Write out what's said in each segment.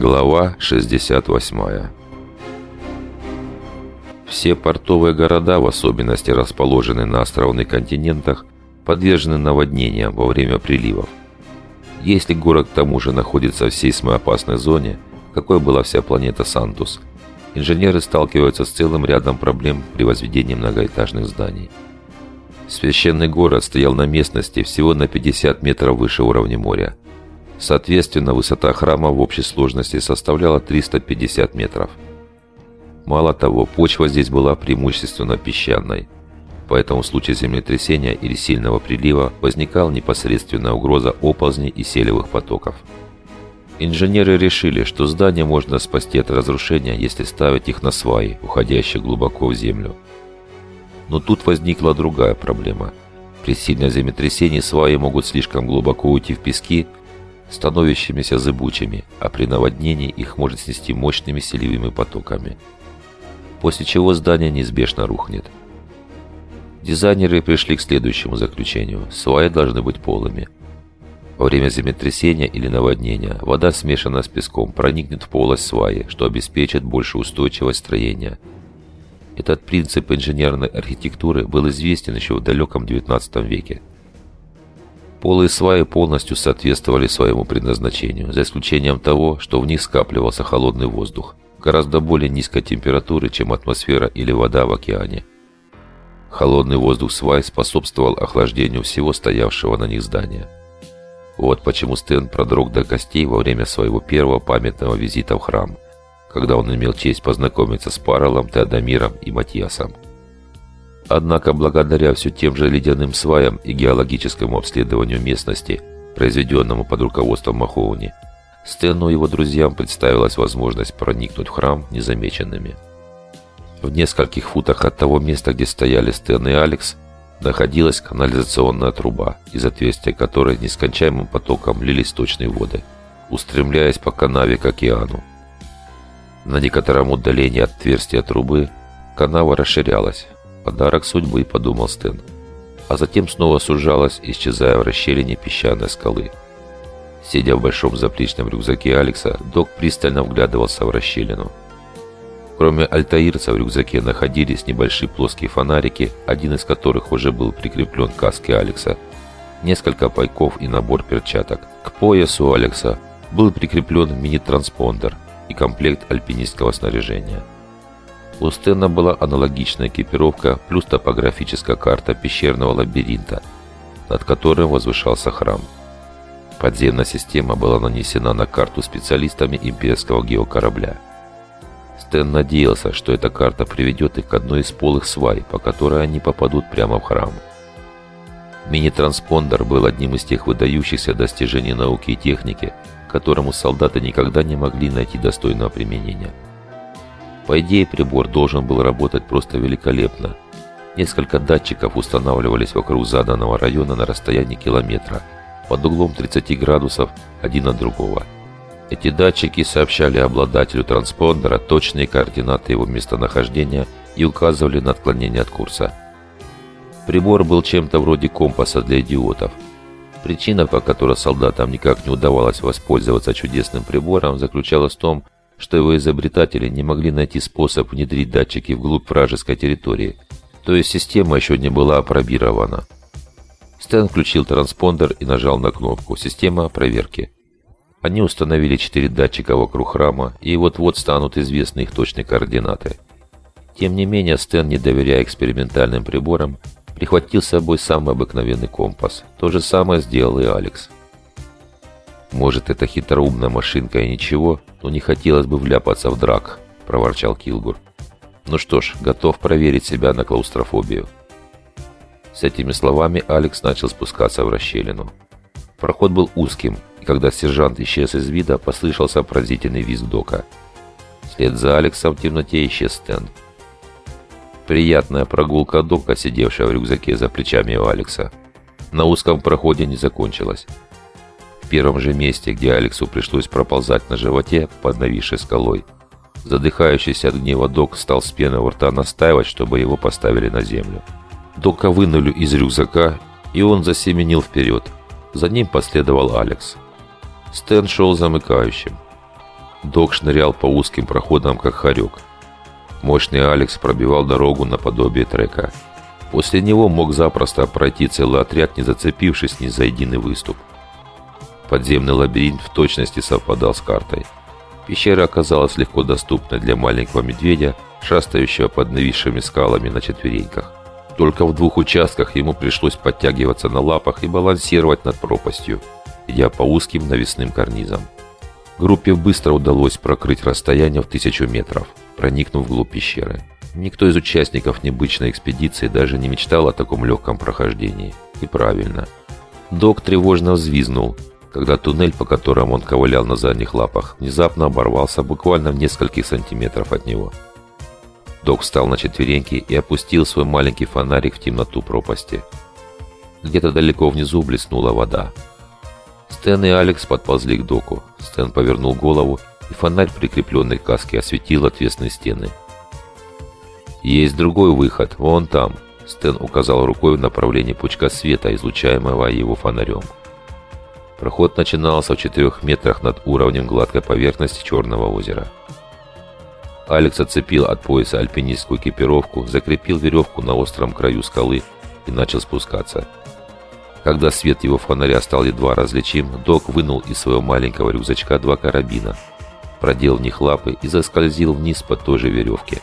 Глава 68 Все портовые города, в особенности расположенные на островных континентах, подвержены наводнениям во время приливов. Если город к тому же находится в сейсмоопасной зоне, какой была вся планета Сантус, инженеры сталкиваются с целым рядом проблем при возведении многоэтажных зданий. Священный город стоял на местности всего на 50 метров выше уровня моря – Соответственно, высота храма в общей сложности составляла 350 метров. Мало того, почва здесь была преимущественно песчаной, поэтому в случае землетрясения или сильного прилива возникала непосредственная угроза оползней и селевых потоков. Инженеры решили, что здания можно спасти от разрушения, если ставить их на сваи, уходящие глубоко в землю. Но тут возникла другая проблема. При сильном землетрясении сваи могут слишком глубоко уйти в пески, становящимися зыбучими, а при наводнении их может снести мощными селевыми потоками. После чего здание неизбежно рухнет. Дизайнеры пришли к следующему заключению. Сваи должны быть полыми. Во время землетрясения или наводнения вода, смешанная с песком, проникнет в полость сваи, что обеспечит большую устойчивость строения. Этот принцип инженерной архитектуры был известен еще в далеком XIX веке. Полы и сваи полностью соответствовали своему предназначению, за исключением того, что в них скапливался холодный воздух, гораздо более низкой температуры, чем атмосфера или вода в океане. Холодный воздух свай способствовал охлаждению всего стоявшего на них здания. Вот почему Стэн продрог до костей во время своего первого памятного визита в храм, когда он имел честь познакомиться с Паролом, Теодомиром и Матиасом. Однако благодаря все тем же ледяным сваям и геологическому обследованию местности, произведенному под руководством Махоуни, Стэну и его друзьям представилась возможность проникнуть в храм незамеченными. В нескольких футах от того места, где стояли Стэн и Алекс, находилась канализационная труба, из отверстия которой нескончаемым потоком лились точные воды, устремляясь по канаве к океану. На некотором удалении от отверстия трубы канава расширялась, Подарок судьбы, подумал Стэн. А затем снова сужалась, исчезая в расщелине песчаной скалы. Сидя в большом заплечном рюкзаке Алекса, док пристально вглядывался в расщелину. Кроме альтаирца в рюкзаке находились небольшие плоские фонарики, один из которых уже был прикреплен к каске Алекса, несколько пайков и набор перчаток. К поясу Алекса был прикреплен мини-транспондер и комплект альпинистского снаряжения. У Стена была аналогичная экипировка плюс топографическая карта пещерного лабиринта, над которым возвышался храм. Подземная система была нанесена на карту специалистами имперского геокорабля. Стэн надеялся, что эта карта приведет их к одной из полых свай, по которой они попадут прямо в храм. Мини-транспондер был одним из тех выдающихся достижений науки и техники, которому солдаты никогда не могли найти достойного применения – по идее, прибор должен был работать просто великолепно. Несколько датчиков устанавливались вокруг заданного района на расстоянии километра, под углом 30 градусов один от другого. Эти датчики сообщали обладателю транспондера точные координаты его местонахождения и указывали на отклонение от курса. Прибор был чем-то вроде компаса для идиотов. Причина, по которой солдатам никак не удавалось воспользоваться чудесным прибором, заключалась в том, его изобретатели не могли найти способ внедрить датчики вглубь вражеской территории, то есть система еще не была опробирована. Стэн включил транспондер и нажал на кнопку «Система проверки». Они установили четыре датчика вокруг храма, и вот-вот станут известны их точные координаты. Тем не менее, Стэн, не доверяя экспериментальным приборам, прихватил с собой самый обыкновенный компас. То же самое сделал и Алекс. «Может, это хитроумная машинка и ничего, но не хотелось бы вляпаться в драк», – проворчал Килгур. «Ну что ж, готов проверить себя на клаустрофобию». С этими словами Алекс начал спускаться в расщелину. Проход был узким, и когда сержант исчез из вида, послышался пронзительный визг Дока. Вслед за Алексом в темноте исчез Стэн. Приятная прогулка Дока, сидевшая в рюкзаке за плечами у Алекса, на узком проходе не закончилась первом же месте, где Алексу пришлось проползать на животе под нависшей скалой. Задыхающийся от гнева док стал с пеной у рта настаивать, чтобы его поставили на землю. Дока вынули из рюкзака, и он засеменил вперед. За ним последовал Алекс. Стэн шел замыкающим. Док шнырял по узким проходам, как хорек. Мощный Алекс пробивал дорогу наподобие трека. После него мог запросто пройти целый отряд, не зацепившись ни за единый выступ. Подземный лабиринт в точности совпадал с картой. Пещера оказалась легко доступной для маленького медведя, шастающего под нависшими скалами на четвереньках. Только в двух участках ему пришлось подтягиваться на лапах и балансировать над пропастью, идя по узким навесным карнизам. Группе быстро удалось прокрыть расстояние в тысячу метров, проникнув вглубь пещеры. Никто из участников необычной экспедиции даже не мечтал о таком легком прохождении. И правильно. Док тревожно взвизнул, когда туннель, по которому он ковылял на задних лапах, внезапно оборвался буквально в нескольких сантиметров от него. Док встал на четвереньки и опустил свой маленький фонарик в темноту пропасти. Где-то далеко внизу блеснула вода. Стэн и Алекс подползли к доку. Стэн повернул голову, и фонарь, прикрепленный к каске, осветил отвесные стены. «Есть другой выход, вон там», — Стэн указал рукой в направлении пучка света, излучаемого его фонарем. Проход начинался в четырех метрах над уровнем гладкой поверхности Черного озера. Алекс отцепил от пояса альпинистскую экипировку, закрепил веревку на остром краю скалы и начал спускаться. Когда свет его фонаря стал едва различим, док вынул из своего маленького рюкзачка два карабина, продел в них лапы и заскользил вниз по той же веревке.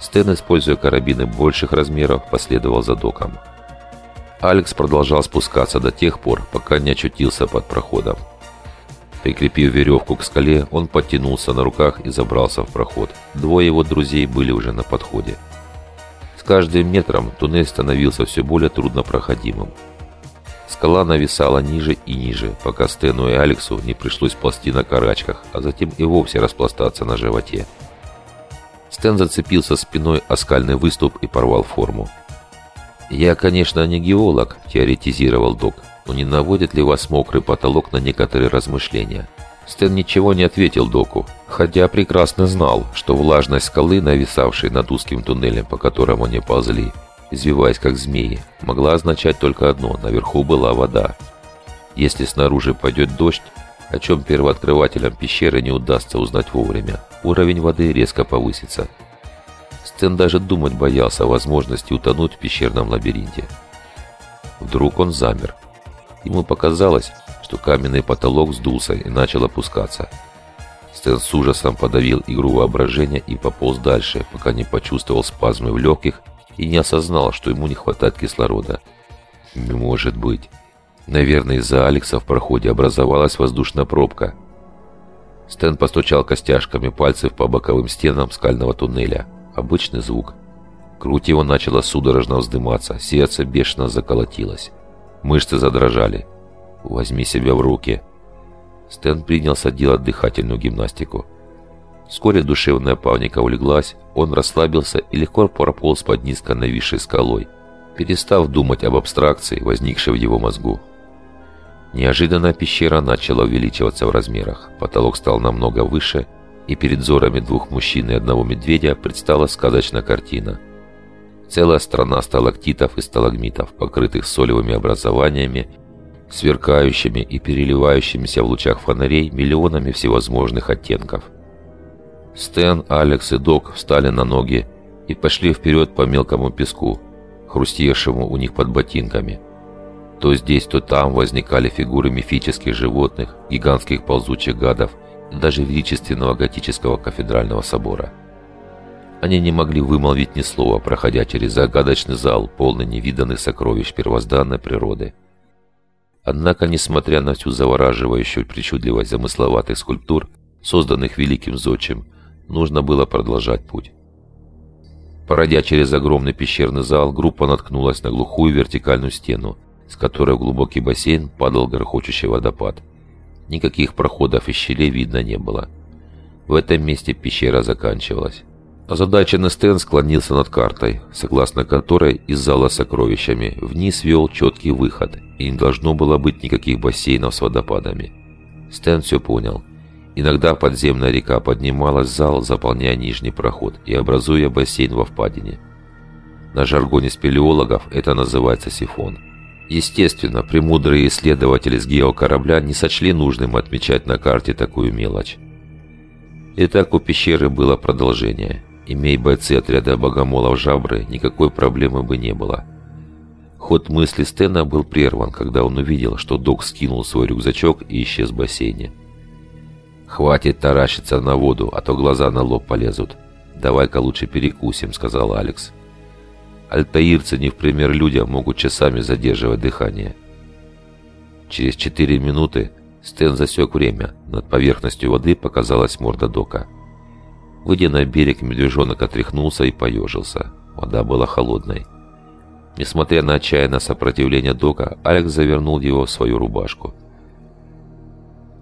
Стэн, используя карабины больших размеров, последовал за доком. Алекс продолжал спускаться до тех пор, пока не очутился под проходом. Прикрепив веревку к скале, он подтянулся на руках и забрался в проход. Двое его друзей были уже на подходе. С каждым метром туннель становился все более труднопроходимым. Скала нависала ниже и ниже, пока Стэну и Алексу не пришлось ползти на карачках, а затем и вовсе распластаться на животе. Стэн зацепился спиной о скальный выступ и порвал форму. «Я, конечно, не геолог», – теоретизировал док, но не наводит ли вас мокрый потолок на некоторые размышления? Стэн ничего не ответил доку, хотя прекрасно знал, что влажность скалы, нависавшей над узким туннелем, по которому они ползли, извиваясь как змеи, могла означать только одно – наверху была вода. Если снаружи пойдет дождь, о чем первооткрывателям пещеры не удастся узнать вовремя, уровень воды резко повысится. Стэн даже думать боялся о возможности утонуть в пещерном лабиринте. Вдруг он замер – Ему показалось, что каменный потолок сдулся и начал опускаться. Стэн с ужасом подавил игру воображения и пополз дальше, пока не почувствовал спазмы в легких и не осознал, что ему не хватает кислорода. Не может быть. Наверное, из-за Алекса в проходе образовалась воздушная пробка. Стэн постучал костяшками пальцев по боковым стенам скального туннеля. Обычный звук. Грудь его начала судорожно вздыматься, сердце бешено заколотилось. Мышцы задрожали. «Возьми себя в руки». Стэн принялся делать дыхательную гимнастику. Вскоре душевная паника улеглась, он расслабился и легко прополз под низко нависшей скалой, перестав думать об абстракции, возникшей в его мозгу. Неожиданно пещера начала увеличиваться в размерах. Потолок стал намного выше, и перед взорами двух мужчин и одного медведя предстала сказочная картина – Целая страна сталактитов и сталагмитов, покрытых солевыми образованиями, сверкающими и переливающимися в лучах фонарей миллионами всевозможных оттенков. Стэн, Алекс и Док встали на ноги и пошли вперед по мелкому песку, хрустевшему у них под ботинками. То здесь, то там возникали фигуры мифических животных, гигантских ползучих гадов даже величественного готического кафедрального собора – они не могли вымолвить ни слова, проходя через загадочный зал, полный невиданных сокровищ первозданной природы. Однако, несмотря на всю завораживающую причудливость замысловатых скульптур, созданных великим зодчим, нужно было продолжать путь. Пройдя через огромный пещерный зал, группа наткнулась на глухую вертикальную стену, с которой в глубокий бассейн падал грохочущий водопад. Никаких проходов и щелей видно не было. В этом месте пещера заканчивалась. Озадаченный Стэн склонился над картой, согласно которой из зала с сокровищами вниз вел четкий выход, и не должно было быть никаких бассейнов с водопадами. Стэн все понял. Иногда подземная река поднималась в зал, заполняя нижний проход и образуя бассейн во впадине. На жаргоне спелеологов это называется сифон. Естественно, премудрые исследователи с геокорабля не сочли нужным отмечать на карте такую мелочь. Итак, у пещеры было продолжение. Имей бойцы отряда богомолов жабры, никакой проблемы бы не было. Ход мысли Стена был прерван, когда он увидел, что док скинул свой рюкзачок и исчез в бассейне. «Хватит таращиться на воду, а то глаза на лоб полезут. Давай-ка лучше перекусим», — сказал Алекс. Альтаирцы, не в пример людям, могут часами задерживать дыхание. Через четыре минуты Стэн засек время. Над поверхностью воды показалась морда Дока. Выйдя на берег, медвежонок отряхнулся и поежился. Вода была холодной. Несмотря на отчаянное сопротивление Дока, Алекс завернул его в свою рубашку.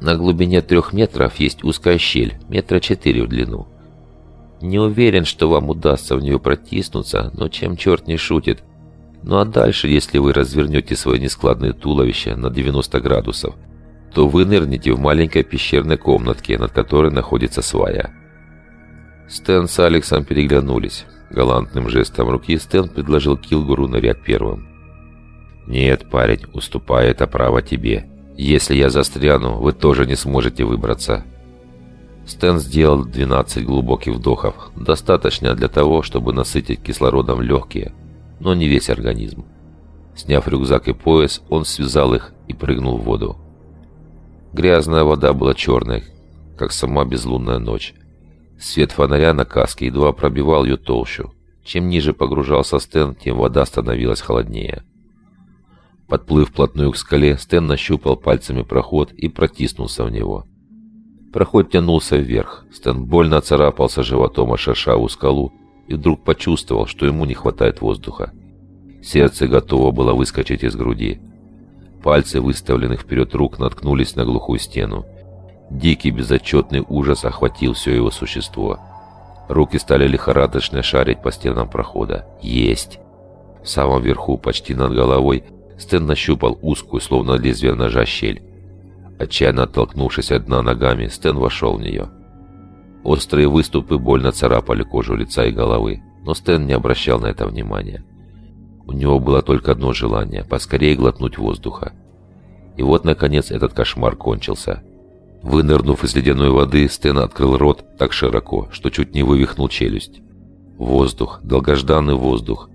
На глубине трех метров есть узкая щель, метра четыре в длину. Не уверен, что вам удастся в нее протиснуться, но чем черт не шутит. Ну а дальше, если вы развернете свое нескладное туловище на 90 градусов, то вы нырнете в маленькой пещерной комнатке, над которой находится свая. Стэн с Алексом переглянулись. Галантным жестом руки Стэн предложил Килгуру нырять первым. «Нет, парень, уступай это право тебе. Если я застряну, вы тоже не сможете выбраться». Стэн сделал 12 глубоких вдохов, достаточно для того, чтобы насытить кислородом легкие, но не весь организм. Сняв рюкзак и пояс, он связал их и прыгнул в воду. Грязная вода была черной, как сама безлунная ночь. Свет фонаря на каске едва пробивал ее толщу. Чем ниже погружался Стэн, тем вода становилась холоднее. Подплыв вплотную к скале, Стэн нащупал пальцами проход и протиснулся в него. Проход тянулся вверх. Стэн больно царапался животом о шершавую скалу и вдруг почувствовал, что ему не хватает воздуха. Сердце готово было выскочить из груди. Пальцы выставленных вперед рук наткнулись на глухую стену. Дикий безотчетный ужас охватил все его существо. Руки стали лихорадочно шарить по стенам прохода. Есть! В самом верху, почти над головой, Стэн нащупал узкую, словно лезвие ножа, щель. Отчаянно оттолкнувшись от дна ногами, Стэн вошел в нее. Острые выступы больно царапали кожу лица и головы, но Стэн не обращал на это внимания. У него было только одно желание – поскорее глотнуть воздуха. И вот, наконец, этот кошмар кончился. Вынырнув из ледяной воды, Стэн открыл рот так широко, что чуть не вывихнул челюсть. Воздух, долгожданный воздух.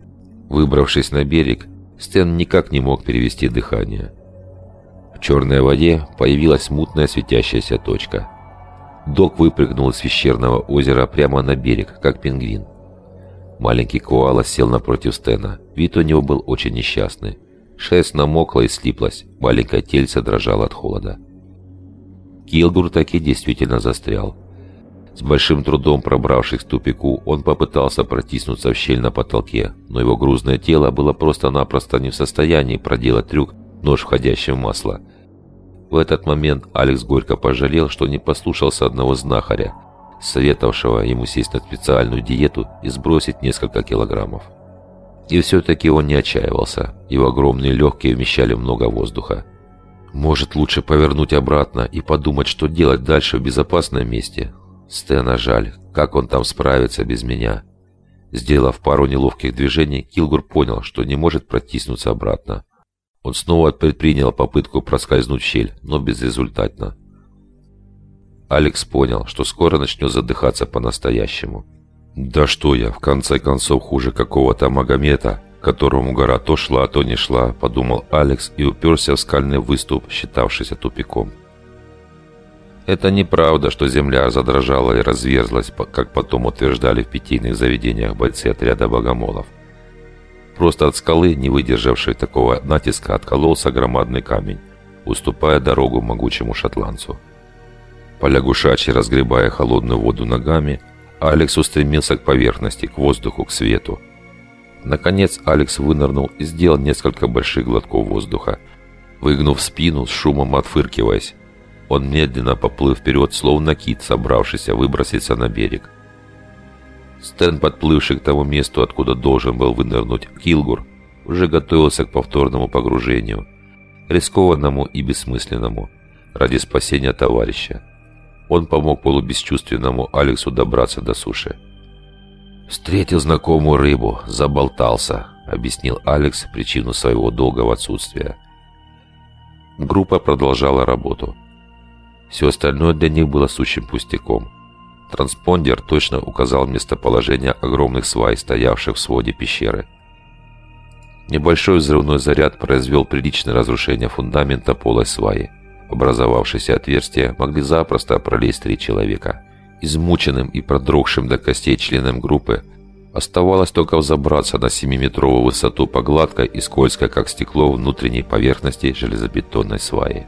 Выбравшись на берег, Стэн никак не мог перевести дыхание. Черной воде появилась мутная светящаяся точка. Док выпрыгнул из пещерного озера прямо на берег, как пингвин. Маленький коала сел напротив Стена. Вид у него был очень несчастный. Шерсть намокла и слиплась, маленькое тельце дрожало от холода. Килгур таки действительно застрял. С большим трудом пробравшись к тупику, он попытался протиснуться в щель на потолке, но его грузное тело было просто-напросто не в состоянии проделать трюк нож входящий в масло. В этот момент Алекс горько пожалел, что не послушался одного знахаря, советовавшего ему сесть на специальную диету и сбросить несколько килограммов. И все-таки он не отчаивался, его огромные легкие вмещали много воздуха. Может, лучше повернуть обратно и подумать, что делать дальше в безопасном месте? Стэна жаль, как он там справится без меня? Сделав пару неловких движений, Килгур понял, что не может протиснуться обратно. Он снова предпринял попытку проскользнуть в щель, но безрезультатно. Алекс понял, что скоро начнет задыхаться по-настоящему. «Да что я, в конце концов, хуже какого-то Магомета, которому гора то шла, то не шла», — подумал Алекс и уперся в скальный выступ, считавшийся тупиком. Это неправда, что земля задрожала и разверзлась, как потом утверждали в питейных заведениях бойцы отряда богомолов. Просто от скалы, не выдержавшей такого натиска, откололся громадный камень, уступая дорогу могучему шотландцу. Полягушачьи, разгребая холодную воду ногами, Алекс устремился к поверхности, к воздуху, к свету. Наконец Алекс вынырнул и сделал несколько больших глотков воздуха. Выгнув спину, с шумом отфыркиваясь, он медленно поплыл вперед, словно кит, собравшийся выброситься на берег. Стэн, подплывший к тому месту, откуда должен был вынырнуть Килгур, уже готовился к повторному погружению, рискованному и бессмысленному, ради спасения товарища. Он помог полубесчувственному Алексу добраться до суши. «Встретил знакомую рыбу, заболтался», — объяснил Алекс причину своего долгого отсутствия. Группа продолжала работу. Все остальное для них было сущим пустяком. Транспондер точно указал местоположение огромных свай, стоявших в своде пещеры. Небольшой взрывной заряд произвел приличное разрушение фундамента полой сваи. В образовавшееся отверстие могли запросто пролезть три человека. Измученным и продрогшим до костей членам группы оставалось только взобраться на 7-метровую высоту по гладкой и скользкой, как стекло, внутренней поверхности железобетонной сваи.